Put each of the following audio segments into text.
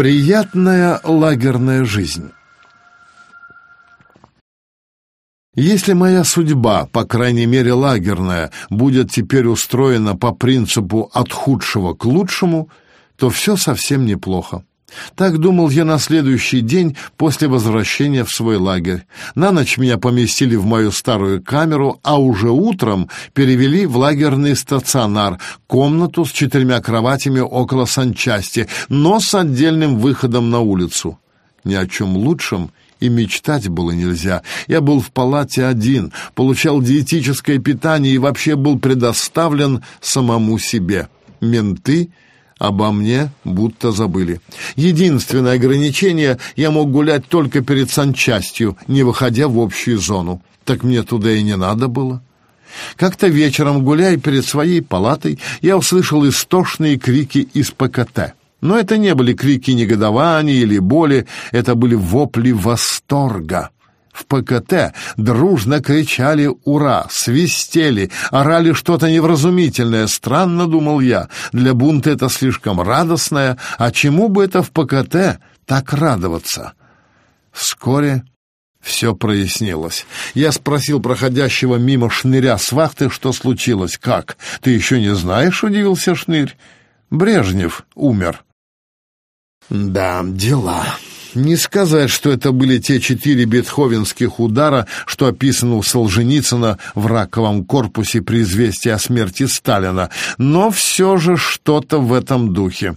Приятная лагерная жизнь. Если моя судьба, по крайней мере лагерная, будет теперь устроена по принципу «от худшего к лучшему», то все совсем неплохо. Так думал я на следующий день после возвращения в свой лагерь. На ночь меня поместили в мою старую камеру, а уже утром перевели в лагерный стационар, комнату с четырьмя кроватями около санчасти, но с отдельным выходом на улицу. Ни о чем лучшем и мечтать было нельзя. Я был в палате один, получал диетическое питание и вообще был предоставлен самому себе. Менты Обо мне будто забыли. Единственное ограничение — я мог гулять только перед санчастью, не выходя в общую зону. Так мне туда и не надо было. Как-то вечером, гуляя перед своей палатой, я услышал истошные крики из ПКТ. Но это не были крики негодования или боли, это были вопли восторга. В ПКТ дружно кричали «Ура!», свистели, орали что-то невразумительное. Странно, думал я, для бунта это слишком радостное, а чему бы это в ПКТ так радоваться? Вскоре все прояснилось. Я спросил проходящего мимо шныря с вахты, что случилось. «Как? Ты еще не знаешь?» — удивился шнырь. «Брежнев умер». «Да, дела». Не сказать, что это были те четыре бетховенских удара, что описано у Солженицына в раковом корпусе при известии о смерти Сталина, но все же что-то в этом духе.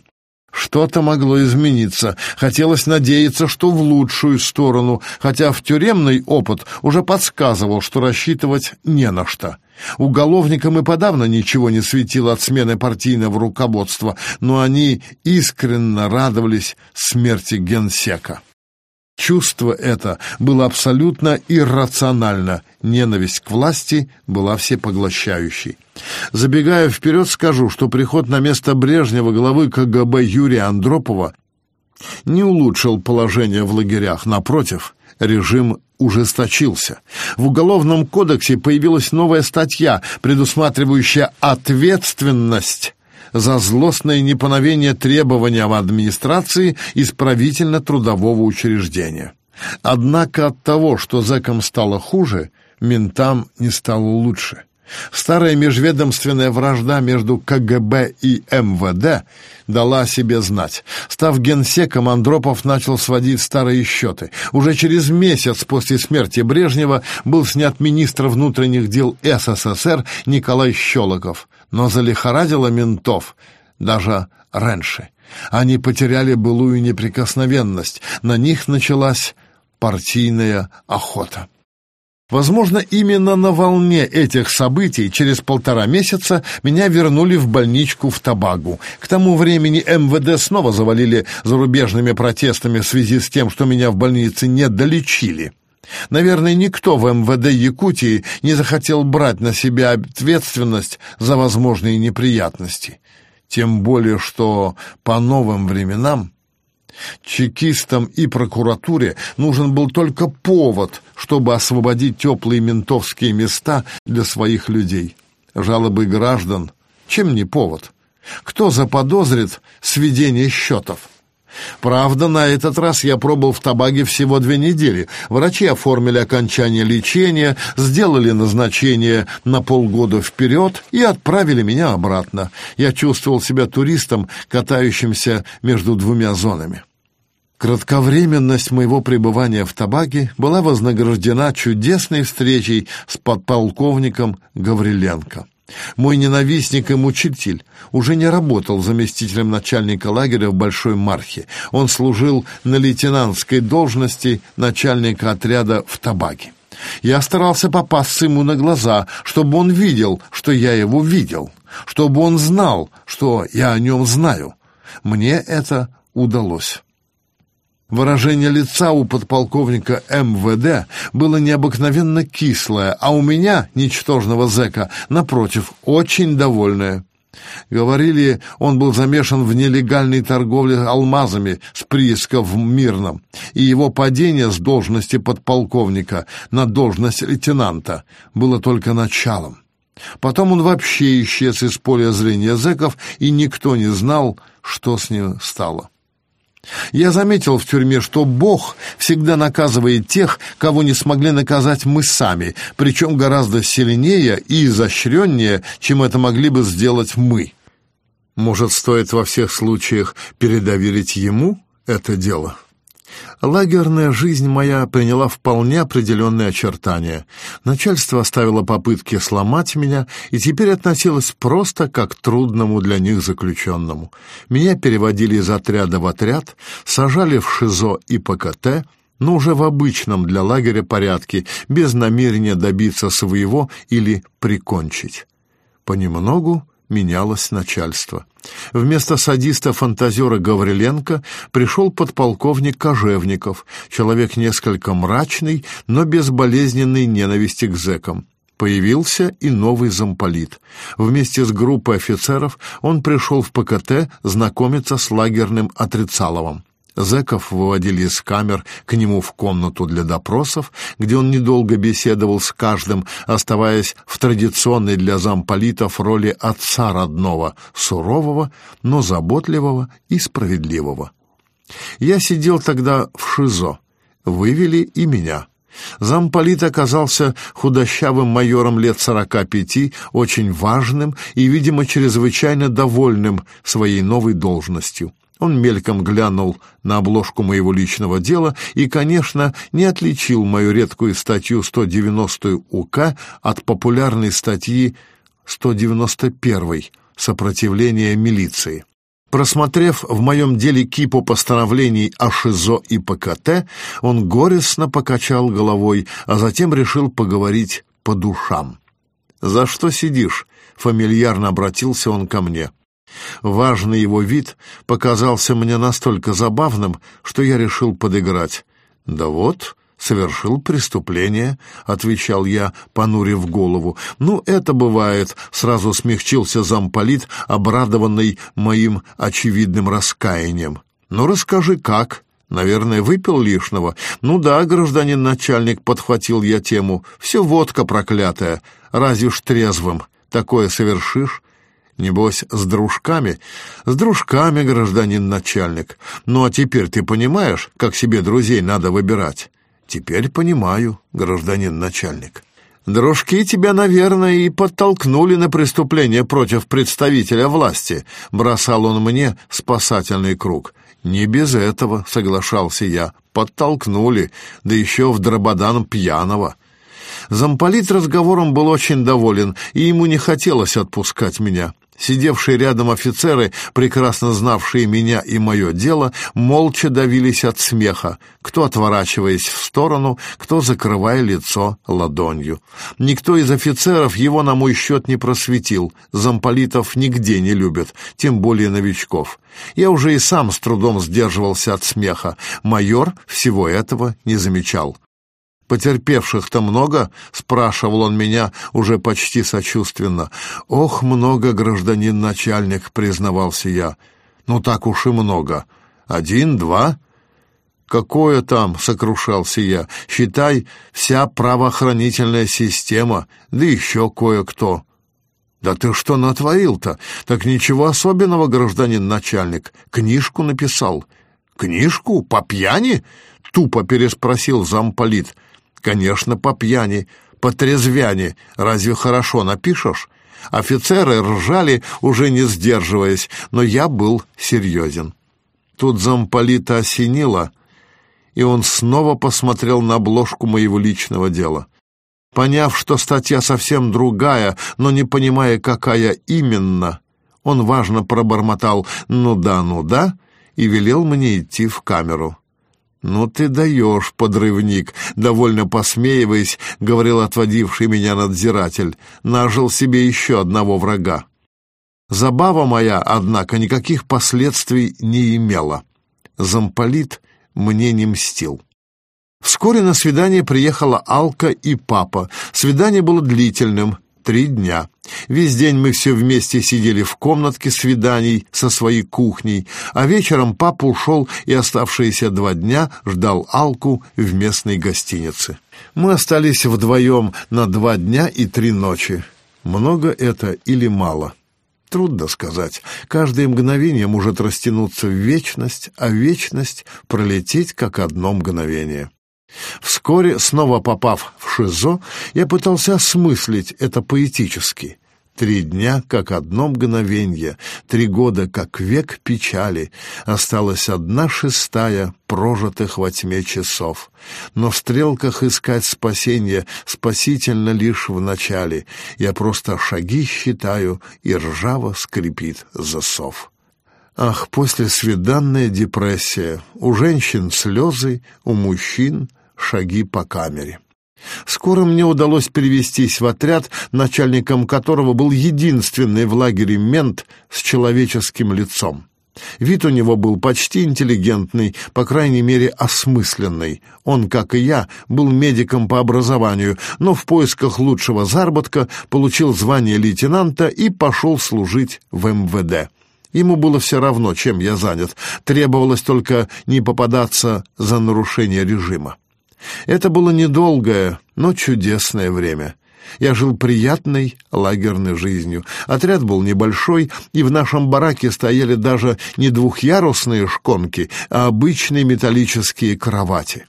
Что-то могло измениться. Хотелось надеяться, что в лучшую сторону, хотя в тюремный опыт уже подсказывал, что рассчитывать не на что. Уголовникам и подавно ничего не светило от смены партийного руководства, но они искренне радовались смерти генсека. Чувство это было абсолютно иррационально, ненависть к власти была всепоглощающей. Забегая вперед, скажу, что приход на место Брежнева главы КГБ Юрия Андропова не улучшил положение в лагерях, напротив, режим ужесточился. В Уголовном кодексе появилась новая статья, предусматривающая ответственность за злостное неповиновение требованиям администрации исправительно-трудового учреждения. Однако от того, что зэкам стало хуже, ментам не стало лучше. Старая межведомственная вражда между КГБ и МВД дала о себе знать. Став генсеком, Андропов начал сводить старые счеты. Уже через месяц после смерти Брежнева был снят министр внутренних дел СССР Николай Щелоков но залихорадило ментов даже раньше. Они потеряли былую неприкосновенность, на них началась партийная охота. Возможно, именно на волне этих событий через полтора месяца меня вернули в больничку в Табагу. К тому времени МВД снова завалили зарубежными протестами в связи с тем, что меня в больнице не долечили. Наверное, никто в МВД Якутии не захотел брать на себя ответственность за возможные неприятности. Тем более, что по новым временам чекистам и прокуратуре нужен был только повод, чтобы освободить теплые ментовские места для своих людей. Жалобы граждан — чем не повод? Кто заподозрит сведение счетов? Правда, на этот раз я пробыл в Табаге всего две недели. Врачи оформили окончание лечения, сделали назначение на полгода вперед и отправили меня обратно. Я чувствовал себя туристом, катающимся между двумя зонами. Кратковременность моего пребывания в Табаге была вознаграждена чудесной встречей с подполковником Гавриленко. Мой ненавистник и мучитель уже не работал заместителем начальника лагеря в Большой Мархе. Он служил на лейтенантской должности начальника отряда в Табаге. Я старался попасться ему на глаза, чтобы он видел, что я его видел, чтобы он знал, что я о нем знаю. Мне это удалось. Выражение лица у подполковника МВД было необыкновенно кислое, а у меня, ничтожного зэка, напротив, очень довольное. Говорили, он был замешан в нелегальной торговле алмазами с прииска в Мирном, и его падение с должности подполковника на должность лейтенанта было только началом. Потом он вообще исчез из поля зрения зэков, и никто не знал, что с ним стало. Я заметил в тюрьме, что Бог всегда наказывает тех, кого не смогли наказать мы сами, причем гораздо сильнее и изощреннее, чем это могли бы сделать мы. Может, стоит во всех случаях передоверить ему это дело?» Лагерная жизнь моя приняла вполне определенные очертания. Начальство оставило попытки сломать меня и теперь относилось просто как к трудному для них заключенному. Меня переводили из отряда в отряд, сажали в ШИЗО и ПКТ, но уже в обычном для лагеря порядке, без намерения добиться своего или прикончить. Понемногу менялось начальство. Вместо садиста-фантазера Гавриленко пришел подполковник Кожевников, человек несколько мрачный, но без болезненной ненависти к зэкам. Появился и новый замполит. Вместе с группой офицеров он пришел в ПКТ знакомиться с лагерным Отрицаловым. Зеков выводили из камер к нему в комнату для допросов, где он недолго беседовал с каждым, оставаясь в традиционной для замполитов роли отца родного, сурового, но заботливого и справедливого. Я сидел тогда в ШИЗО. Вывели и меня. Замполит оказался худощавым майором лет сорока пяти, очень важным и, видимо, чрезвычайно довольным своей новой должностью. Он мельком глянул на обложку моего личного дела и, конечно, не отличил мою редкую статью 190 УК от популярной статьи 191 «Сопротивление милиции». Просмотрев в моем деле кипу постановлений о ШИЗО и ПКТ, он горестно покачал головой, а затем решил поговорить по душам. «За что сидишь?» — фамильярно обратился он ко мне. Важный его вид показался мне настолько забавным, что я решил подыграть. «Да вот», совершил преступление», — отвечал я, понурив голову. «Ну, это бывает», — сразу смягчился замполит, обрадованный моим очевидным раскаянием. «Ну, расскажи, как?» «Наверное, выпил лишнего?» «Ну да, гражданин начальник», — подхватил я тему. «Все водка проклятая. Разве ж трезвым такое совершишь?» Небось, с дружками? С дружками, гражданин начальник. Ну а теперь ты понимаешь, как себе друзей надо выбирать? Теперь понимаю, гражданин начальник. Дружки тебя, наверное, и подтолкнули на преступление против представителя власти. Бросал он мне спасательный круг. Не без этого, соглашался я. Подтолкнули, да еще в дрободан пьяного. Замполит разговором был очень доволен, и ему не хотелось отпускать меня. Сидевшие рядом офицеры, прекрасно знавшие меня и мое дело, молча давились от смеха, кто отворачиваясь в сторону, кто закрывая лицо ладонью. Никто из офицеров его на мой счет не просветил, замполитов нигде не любят, тем более новичков. Я уже и сам с трудом сдерживался от смеха, майор всего этого не замечал. «Потерпевших-то много?» — спрашивал он меня уже почти сочувственно. «Ох, много, гражданин начальник», — признавался я. «Ну так уж и много. Один, два?» «Какое там?» — сокрушался я. «Считай, вся правоохранительная система, да еще кое-кто». «Да ты что натворил-то? Так ничего особенного, гражданин начальник. Книжку написал». «Книжку? По пьяни?» — тупо переспросил замполит. Конечно, по пьяни, по трезвяне. Разве хорошо напишешь? Офицеры ржали, уже не сдерживаясь, но я был серьезен. Тут замполита осенило, и он снова посмотрел на обложку моего личного дела. Поняв, что статья совсем другая, но не понимая, какая именно, он важно пробормотал «ну да, ну да» и велел мне идти в камеру. «Ну ты даешь, подрывник!» — довольно посмеиваясь, говорил отводивший меня надзиратель. «Нажил себе еще одного врага». Забава моя, однако, никаких последствий не имела. Замполит мне не мстил. Вскоре на свидание приехала Алка и папа. Свидание было длительным, три дня. Весь день мы все вместе сидели в комнатке свиданий со своей кухней, а вечером папа ушел и оставшиеся два дня ждал Алку в местной гостинице. Мы остались вдвоем на два дня и три ночи. Много это или мало? Трудно сказать. Каждое мгновение может растянуться в вечность, а вечность пролететь как одно мгновение. Вскоре, снова попав в ШИЗО, я пытался осмыслить это поэтически. Три дня, как одно мгновенье, три года, как век печали, осталась одна шестая прожитых во тьме часов. Но в стрелках искать спасение спасительно лишь в начале. Я просто шаги считаю, и ржаво скрипит засов. Ах, после свиданная депрессия, у женщин слезы, у мужчин шаги по камере. Скоро мне удалось перевестись в отряд, начальником которого был единственный в лагере мент с человеческим лицом. Вид у него был почти интеллигентный, по крайней мере, осмысленный. Он, как и я, был медиком по образованию, но в поисках лучшего заработка получил звание лейтенанта и пошел служить в МВД. Ему было все равно, чем я занят, требовалось только не попадаться за нарушение режима. Это было недолгое, но чудесное время. Я жил приятной лагерной жизнью. Отряд был небольшой, и в нашем бараке стояли даже не двухъярусные шконки, а обычные металлические кровати.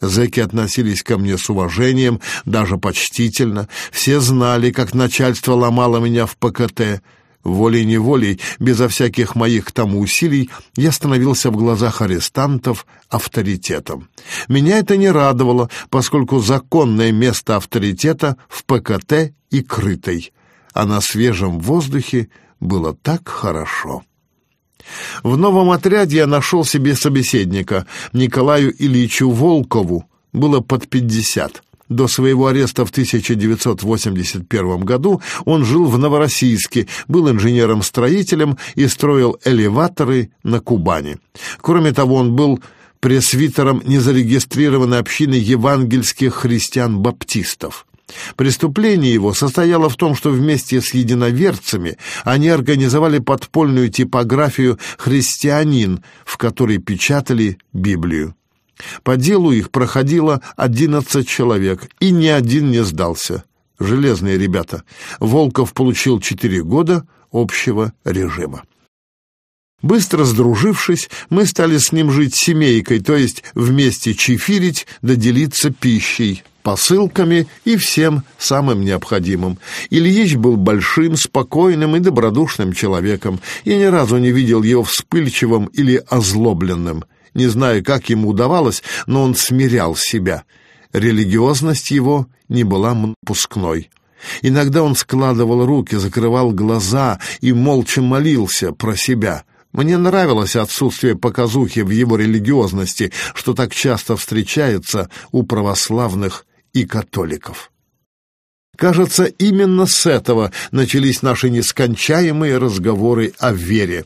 Зэки относились ко мне с уважением, даже почтительно. Все знали, как начальство ломало меня в ПКТ. Волей-неволей, безо всяких моих к тому усилий, я становился в глазах арестантов авторитетом. Меня это не радовало, поскольку законное место авторитета в ПКТ и крытой, а на свежем воздухе было так хорошо. В новом отряде я нашел себе собеседника, Николаю Ильичу Волкову, было под пятьдесят. До своего ареста в 1981 году он жил в Новороссийске, был инженером-строителем и строил элеваторы на Кубани. Кроме того, он был пресвитером незарегистрированной общины евангельских христиан-баптистов. Преступление его состояло в том, что вместе с единоверцами они организовали подпольную типографию «Христианин», в которой печатали Библию. По делу их проходило одиннадцать человек, и ни один не сдался. Железные ребята. Волков получил четыре года общего режима. Быстро сдружившись, мы стали с ним жить семейкой, то есть вместе чефирить да делиться пищей, посылками и всем самым необходимым. Ильич был большим, спокойным и добродушным человеком. Я ни разу не видел его вспыльчивым или озлобленным. Не знаю, как ему удавалось, но он смирял себя. Религиозность его не была напускной. Иногда он складывал руки, закрывал глаза и молча молился про себя. Мне нравилось отсутствие показухи в его религиозности, что так часто встречается у православных и католиков. Кажется, именно с этого начались наши нескончаемые разговоры о вере.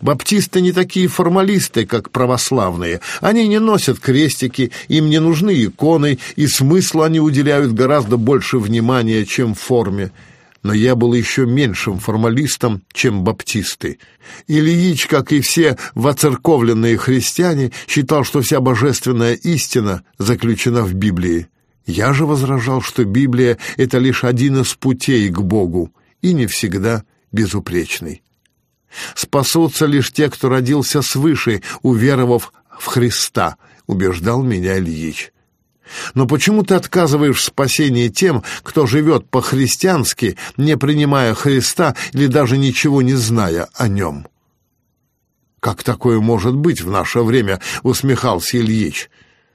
Баптисты не такие формалисты, как православные. Они не носят крестики, им не нужны иконы, и смыслу они уделяют гораздо больше внимания, чем форме. Но я был еще меньшим формалистом, чем баптисты. Ильич, как и все воцерковленные христиане, считал, что вся божественная истина заключена в Библии. Я же возражал, что Библия — это лишь один из путей к Богу, и не всегда безупречный. Спасутся лишь те, кто родился свыше, уверовав в Христа, убеждал меня Ильич. Но почему ты отказываешь в спасении тем, кто живет по-христиански, не принимая Христа или даже ничего не зная о нем? Как такое может быть в наше время, усмехался Ильич.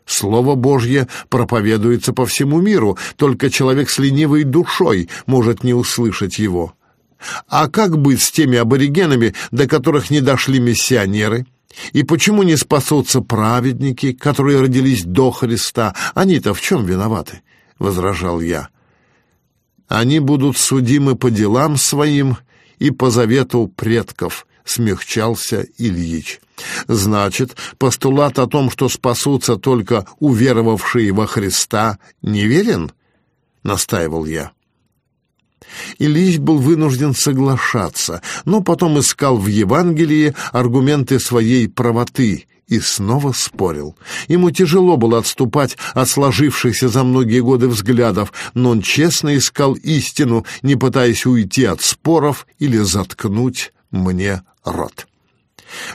Слово Божье проповедуется по всему миру, только человек с ленивой душой может не услышать его. А как быть с теми аборигенами, до которых не дошли миссионеры? И почему не спасутся праведники, которые родились до Христа? Они-то в чем виноваты? — возражал я. Они будут судимы по делам своим и по завету предков, — смягчался Ильич. Значит, постулат о том, что спасутся только уверовавшие во Христа, неверен? — настаивал я. Ильич был вынужден соглашаться, но потом искал в Евангелии аргументы своей правоты и снова спорил. Ему тяжело было отступать от сложившихся за многие годы взглядов, но он честно искал истину, не пытаясь уйти от споров или заткнуть мне рот.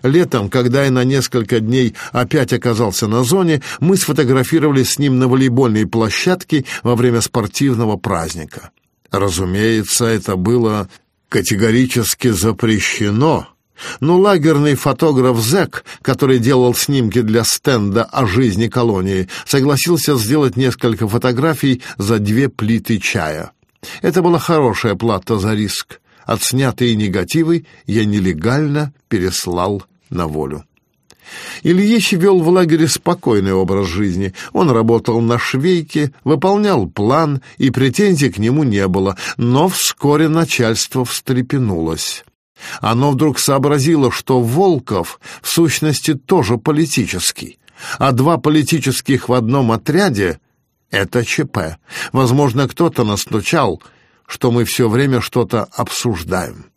Летом, когда я на несколько дней опять оказался на зоне, мы сфотографировались с ним на волейбольной площадке во время спортивного праздника. Разумеется, это было категорически запрещено, но лагерный фотограф Зек, который делал снимки для стенда о жизни колонии, согласился сделать несколько фотографий за две плиты чая. Это была хорошая плата за риск. Отснятые негативы я нелегально переслал на волю. Ильич вел в лагере спокойный образ жизни. Он работал на швейке, выполнял план, и претензий к нему не было, но вскоре начальство встрепенулось. Оно вдруг сообразило, что Волков в сущности тоже политический, а два политических в одном отряде — это ЧП. Возможно, кто-то настучал, что мы все время что-то обсуждаем.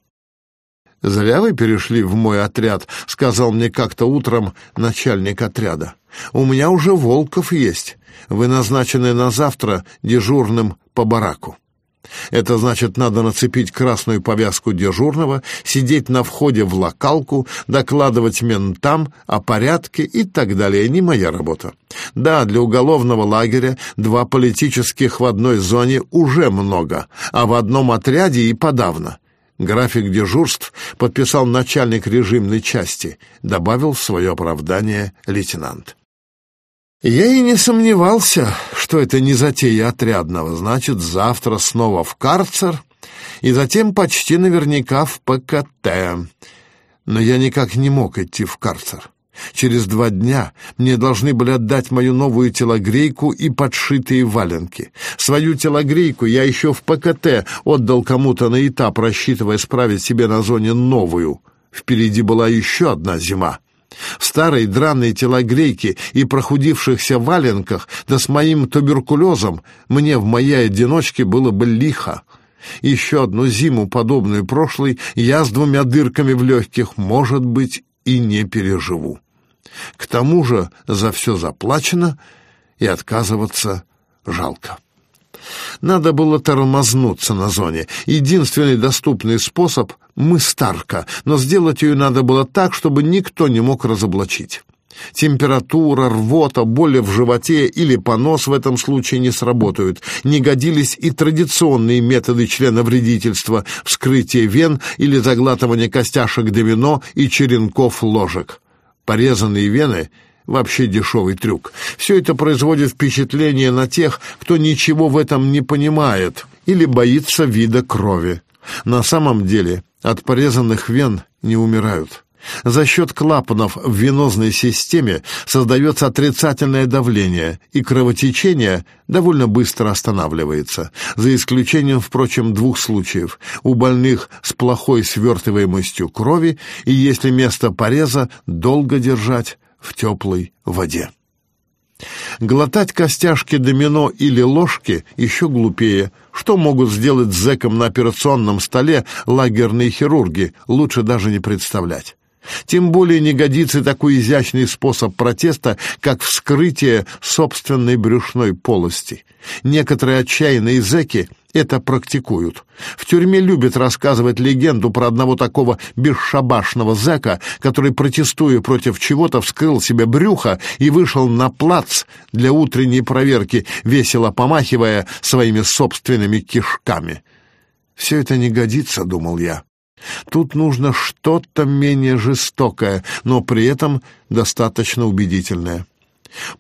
«Зря вы перешли в мой отряд», — сказал мне как-то утром начальник отряда. «У меня уже Волков есть. Вы назначены на завтра дежурным по бараку». Это значит, надо нацепить красную повязку дежурного, сидеть на входе в локалку, докладывать ментам о порядке и так далее. Не моя работа. Да, для уголовного лагеря два политических в одной зоне уже много, а в одном отряде и подавно. График дежурств подписал начальник режимной части, добавил в свое оправдание лейтенант. Я и не сомневался, что это не затея отрядного, значит, завтра снова в карцер и затем почти наверняка в ПКТ. Но я никак не мог идти в карцер. Через два дня мне должны были отдать мою новую телогрейку и подшитые валенки. Свою телогрейку я еще в ПКТ отдал кому-то на этап, рассчитывая справить себе на зоне новую. Впереди была еще одна зима. В старой драной телогрейке и прохудившихся валенках, да с моим туберкулезом, мне в моей одиночке было бы лихо. Еще одну зиму, подобную прошлой, я с двумя дырками в легких, может быть, и не переживу. К тому же за все заплачено, и отказываться жалко. Надо было тормознуться на зоне. Единственный доступный способ — мыстарка, но сделать ее надо было так, чтобы никто не мог разоблачить. Температура, рвота, боли в животе или понос в этом случае не сработают. Не годились и традиционные методы членовредительства — вскрытие вен или заглатывание костяшек домино и черенков ложек. Порезанные вены — вообще дешевый трюк. Все это производит впечатление на тех, кто ничего в этом не понимает или боится вида крови. На самом деле от порезанных вен не умирают. За счет клапанов в венозной системе создается отрицательное давление, и кровотечение довольно быстро останавливается, за исключением, впрочем, двух случаев. У больных с плохой свертываемостью крови и если место пореза долго держать в теплой воде. Глотать костяшки домино или ложки еще глупее. Что могут сделать с зэком на операционном столе лагерные хирурги, лучше даже не представлять. Тем более не годится такой изящный способ протеста, как вскрытие собственной брюшной полости. Некоторые отчаянные зэки это практикуют. В тюрьме любят рассказывать легенду про одного такого бесшабашного зэка, который, протестуя против чего-то, вскрыл себе брюхо и вышел на плац для утренней проверки, весело помахивая своими собственными кишками. «Все это не годится», — думал я. Тут нужно что-то менее жестокое, но при этом достаточно убедительное.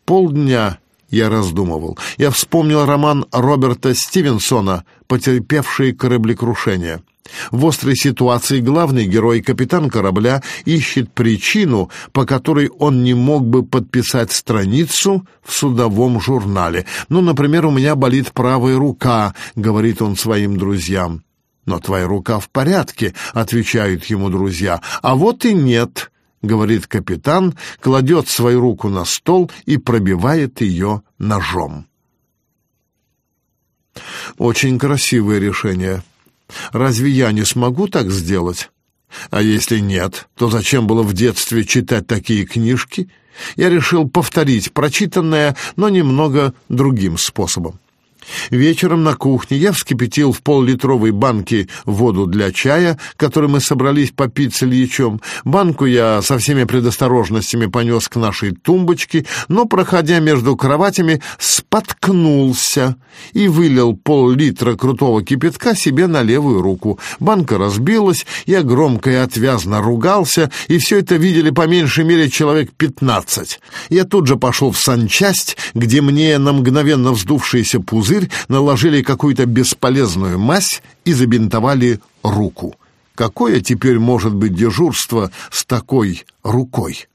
Полдня я раздумывал. Я вспомнил роман Роберта Стивенсона «Потерпевшие кораблекрушение». В острой ситуации главный герой, капитан корабля, ищет причину, по которой он не мог бы подписать страницу в судовом журнале. «Ну, например, у меня болит правая рука», — говорит он своим друзьям. «Но твоя рука в порядке», — отвечают ему друзья. «А вот и нет», — говорит капитан, кладет свою руку на стол и пробивает ее ножом. Очень красивое решение. Разве я не смогу так сделать? А если нет, то зачем было в детстве читать такие книжки? Я решил повторить прочитанное, но немного другим способом. Вечером на кухне я вскипятил в пол-литровой банке воду для чая, который мы собрались попить с Ильичом. Банку я со всеми предосторожностями понес к нашей тумбочке, но, проходя между кроватями, споткнулся и вылил пол-литра крутого кипятка себе на левую руку. Банка разбилась, я громко и отвязно ругался, и все это видели по меньшей мере человек пятнадцать. Я тут же пошел в санчасть, где мне на мгновенно вздувшийся пузырь пузырь, наложили какую-то бесполезную мазь и забинтовали руку. Какое теперь может быть дежурство с такой рукой?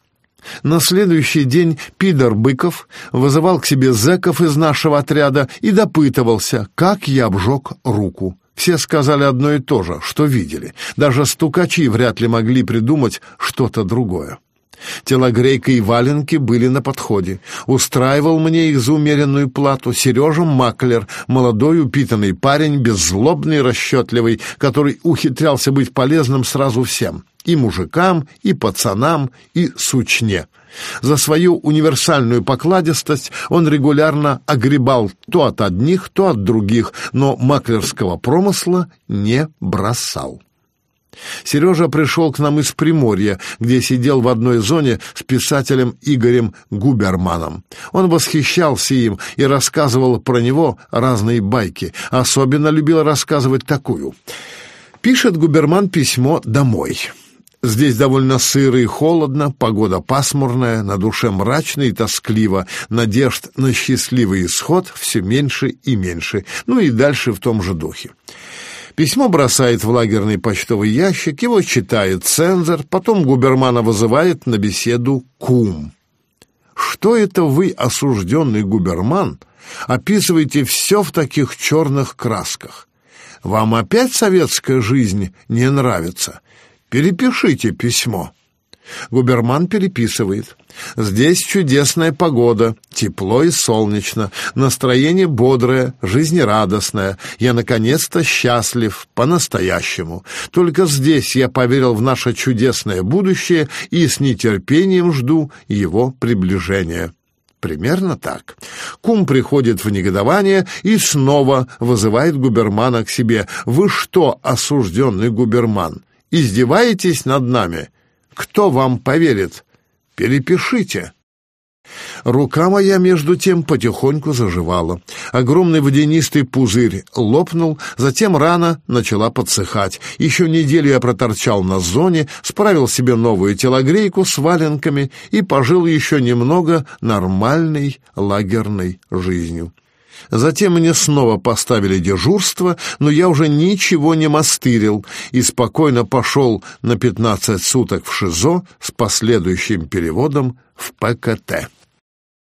На следующий день Пидор Быков вызывал к себе зэков из нашего отряда и допытывался, как я обжег руку. Все сказали одно и то же, что видели. Даже стукачи вряд ли могли придумать что-то другое. Телогрейка и валенки были на подходе. Устраивал мне их за умеренную плату Сережа Маклер, молодой упитанный парень, беззлобный, расчетливый, который ухитрялся быть полезным сразу всем — и мужикам, и пацанам, и сучне. За свою универсальную покладистость он регулярно огребал то от одних, то от других, но маклерского промысла не бросал. Сережа пришел к нам из Приморья, где сидел в одной зоне с писателем Игорем Губерманом. Он восхищался им и рассказывал про него разные байки. Особенно любил рассказывать такую. Пишет Губерман письмо домой. Здесь довольно сыро и холодно, погода пасмурная, на душе мрачно и тоскливо, надежд на счастливый исход все меньше и меньше, ну и дальше в том же духе. Письмо бросает в лагерный почтовый ящик, его читает цензор, потом губермана вызывает на беседу кум. Что это вы, осужденный губерман, описываете все в таких черных красках? Вам опять советская жизнь не нравится? Перепишите письмо. Губерман переписывает. Здесь чудесная погода, тепло и солнечно, настроение бодрое, жизнерадостное. Я наконец-то счастлив по-настоящему. Только здесь я поверил в наше чудесное будущее и с нетерпением жду его приближения. Примерно так. Кум приходит в негодование и снова вызывает губермана к себе. «Вы что, осужденный губерман, издеваетесь над нами?» Кто вам поверит? Перепишите. Рука моя, между тем, потихоньку заживала. Огромный водянистый пузырь лопнул, затем рана начала подсыхать. Еще неделю я проторчал на зоне, справил себе новую телогрейку с валенками и пожил еще немного нормальной лагерной жизнью. Затем мне снова поставили дежурство, но я уже ничего не мастырил и спокойно пошел на 15 суток в ШИЗО с последующим переводом в ПКТ.